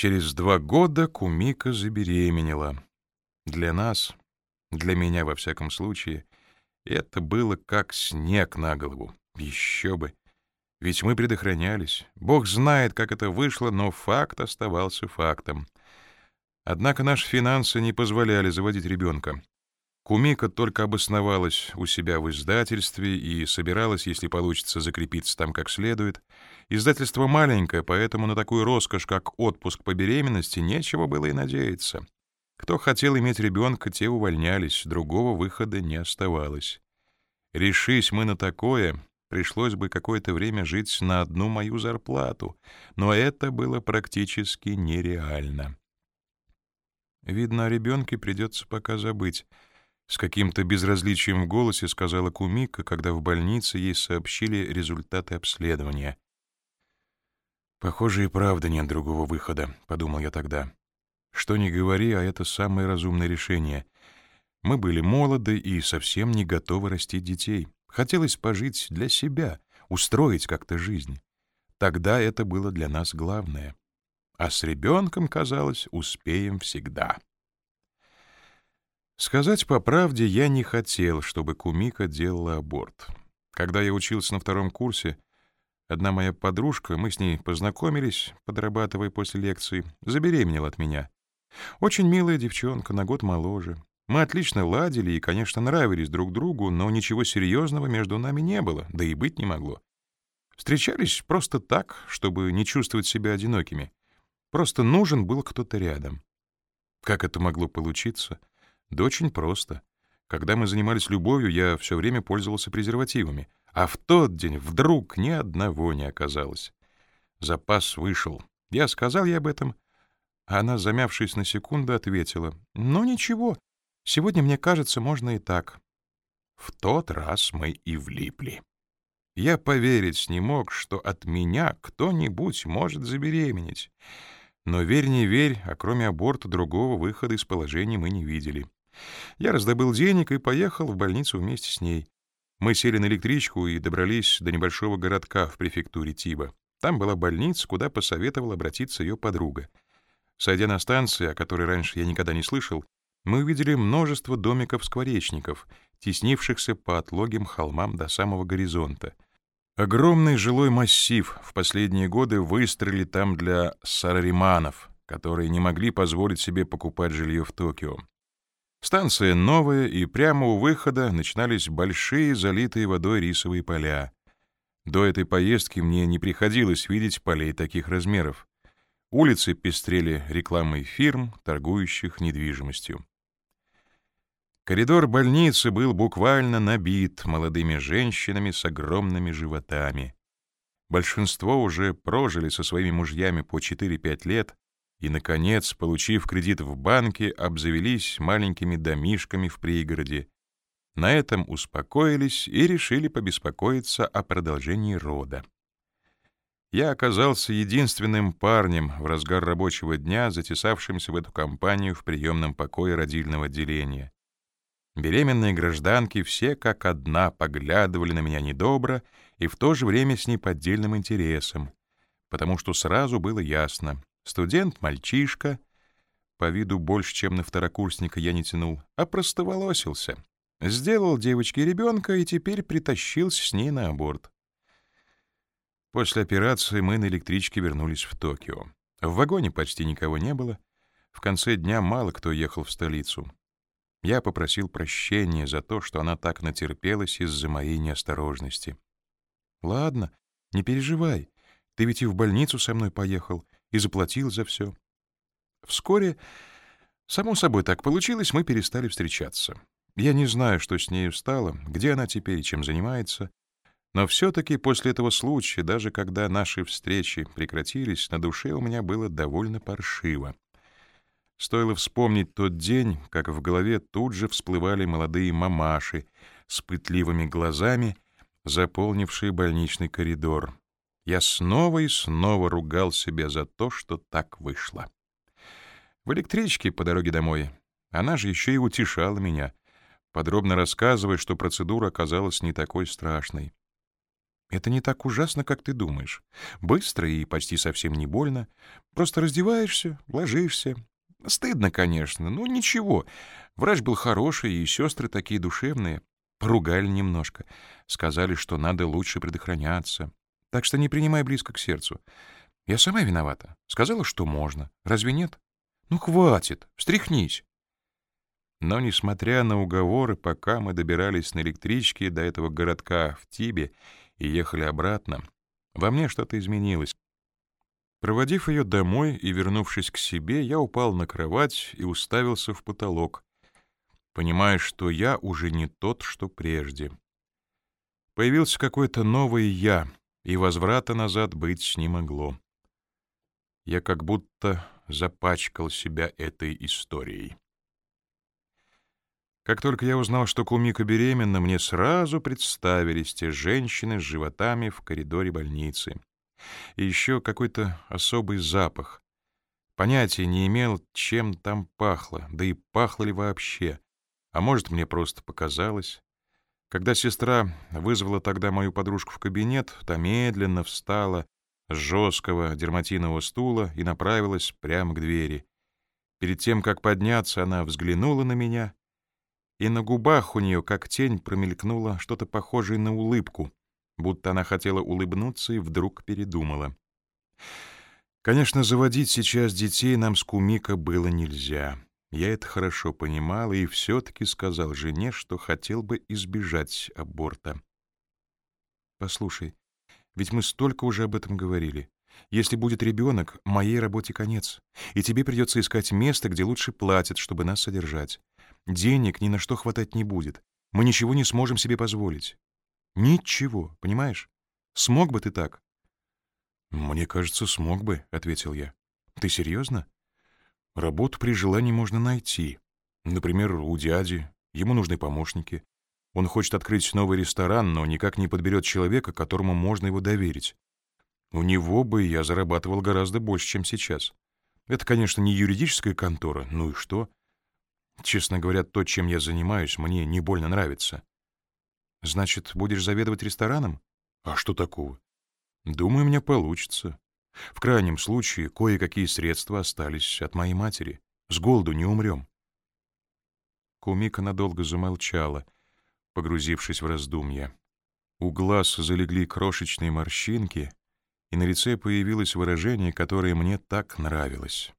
Через два года Кумика забеременела. Для нас, для меня во всяком случае, это было как снег на голову. Еще бы. Ведь мы предохранялись. Бог знает, как это вышло, но факт оставался фактом. Однако наши финансы не позволяли заводить ребенка. Кумика только обосновалась у себя в издательстве и собиралась, если получится, закрепиться там как следует. Издательство маленькое, поэтому на такую роскошь, как отпуск по беременности, нечего было и надеяться. Кто хотел иметь ребенка, те увольнялись, другого выхода не оставалось. Решись мы на такое, пришлось бы какое-то время жить на одну мою зарплату, но это было практически нереально. Видно, о ребенке придется пока забыть — с каким-то безразличием в голосе сказала Кумика, когда в больнице ей сообщили результаты обследования. «Похоже, и правда нет другого выхода», — подумал я тогда. «Что ни говори, а это самое разумное решение. Мы были молоды и совсем не готовы растить детей. Хотелось пожить для себя, устроить как-то жизнь. Тогда это было для нас главное. А с ребенком, казалось, успеем всегда». Сказать по правде, я не хотел, чтобы Кумика делала аборт. Когда я учился на втором курсе, одна моя подружка, мы с ней познакомились, подрабатывая после лекции, забеременела от меня. Очень милая девчонка, на год моложе. Мы отлично ладили и, конечно, нравились друг другу, но ничего серьезного между нами не было, да и быть не могло. Встречались просто так, чтобы не чувствовать себя одинокими. Просто нужен был кто-то рядом. Как это могло получиться — да очень просто. Когда мы занимались любовью, я все время пользовался презервативами, а в тот день вдруг ни одного не оказалось. Запас вышел. Я сказал ей об этом, она, замявшись на секунду, ответила, «Ну ничего, сегодня, мне кажется, можно и так». В тот раз мы и влипли. Я поверить не мог, что от меня кто-нибудь может забеременеть. Но верь не верь, а кроме аборта другого выхода из положения мы не видели. Я раздобыл денег и поехал в больницу вместе с ней. Мы сели на электричку и добрались до небольшого городка в префектуре Тиба. Там была больница, куда посоветовала обратиться ее подруга. Сойдя на станции, о которой раньше я никогда не слышал, мы увидели множество домиков-скворечников, теснившихся по отлогим холмам до самого горизонта. Огромный жилой массив в последние годы выстроили там для сарариманов, которые не могли позволить себе покупать жилье в Токио. Станция новая, и прямо у выхода начинались большие залитые водой рисовые поля. До этой поездки мне не приходилось видеть полей таких размеров. Улицы пестрели рекламой фирм, торгующих недвижимостью. Коридор больницы был буквально набит молодыми женщинами с огромными животами. Большинство уже прожили со своими мужьями по 4-5 лет, и, наконец, получив кредит в банке, обзавелись маленькими домишками в пригороде. На этом успокоились и решили побеспокоиться о продолжении рода. Я оказался единственным парнем в разгар рабочего дня, затесавшимся в эту компанию в приемном покое родильного отделения. Беременные гражданки все как одна поглядывали на меня недобро и в то же время с неподдельным интересом, потому что сразу было ясно, Студент-мальчишка, по виду больше, чем на второкурсника я не тянул, а простоволосился. Сделал девочке ребенка и теперь притащился с ней на аборт. После операции мы на электричке вернулись в Токио. В вагоне почти никого не было. В конце дня мало кто ехал в столицу. Я попросил прощения за то, что она так натерпелась из-за моей неосторожности. «Ладно, не переживай. Ты ведь и в больницу со мной поехал и заплатил за все. Вскоре, само собой так получилось, мы перестали встречаться. Я не знаю, что с нею стало, где она теперь и чем занимается, но все-таки после этого случая, даже когда наши встречи прекратились, на душе у меня было довольно паршиво. Стоило вспомнить тот день, как в голове тут же всплывали молодые мамаши с пытливыми глазами, заполнившие больничный коридор. Я снова и снова ругал себя за то, что так вышло. В электричке по дороге домой она же еще и утешала меня, подробно рассказывая, что процедура оказалась не такой страшной. Это не так ужасно, как ты думаешь. Быстро и почти совсем не больно. Просто раздеваешься, ложишься. Стыдно, конечно, но ничего. Врач был хороший, и сестры такие душевные. Поругали немножко. Сказали, что надо лучше предохраняться. Так что не принимай близко к сердцу. Я сама виновата. Сказала, что можно. Разве нет? Ну, хватит. Встряхнись. Но, несмотря на уговоры, пока мы добирались на электричке до этого городка в Тибе и ехали обратно, во мне что-то изменилось. Проводив ее домой и вернувшись к себе, я упал на кровать и уставился в потолок, понимая, что я уже не тот, что прежде. Появился какой-то новый «я», и возврата назад быть не могло. Я как будто запачкал себя этой историей. Как только я узнал, что Кумика беременна, мне сразу представились те женщины с животами в коридоре больницы. И еще какой-то особый запах. Понятия не имел, чем там пахло, да и пахло ли вообще. А может, мне просто показалось. Когда сестра вызвала тогда мою подружку в кабинет, та медленно встала с жесткого дерматинового стула и направилась прямо к двери. Перед тем, как подняться, она взглянула на меня, и на губах у нее, как тень, промелькнуло что-то похожее на улыбку, будто она хотела улыбнуться и вдруг передумала. Конечно, заводить сейчас детей нам с Кумика было нельзя. Я это хорошо понимал и все-таки сказал жене, что хотел бы избежать аборта. «Послушай, ведь мы столько уже об этом говорили. Если будет ребенок, моей работе конец, и тебе придется искать место, где лучше платят, чтобы нас содержать. Денег ни на что хватать не будет. Мы ничего не сможем себе позволить. Ничего, понимаешь? Смог бы ты так?» «Мне кажется, смог бы», — ответил я. «Ты серьезно? Работу при желании можно найти. Например, у дяди. Ему нужны помощники. Он хочет открыть новый ресторан, но никак не подберет человека, которому можно его доверить. У него бы я зарабатывал гораздо больше, чем сейчас. Это, конечно, не юридическая контора, ну и что? Честно говоря, то, чем я занимаюсь, мне не больно нравится. Значит, будешь заведовать рестораном? А что такого? Думаю, меня получится. В крайнем случае, кое-какие средства остались от моей матери. С голоду не умрем. Кумика надолго замолчала, погрузившись в раздумья. У глаз залегли крошечные морщинки, и на лице появилось выражение, которое мне так нравилось.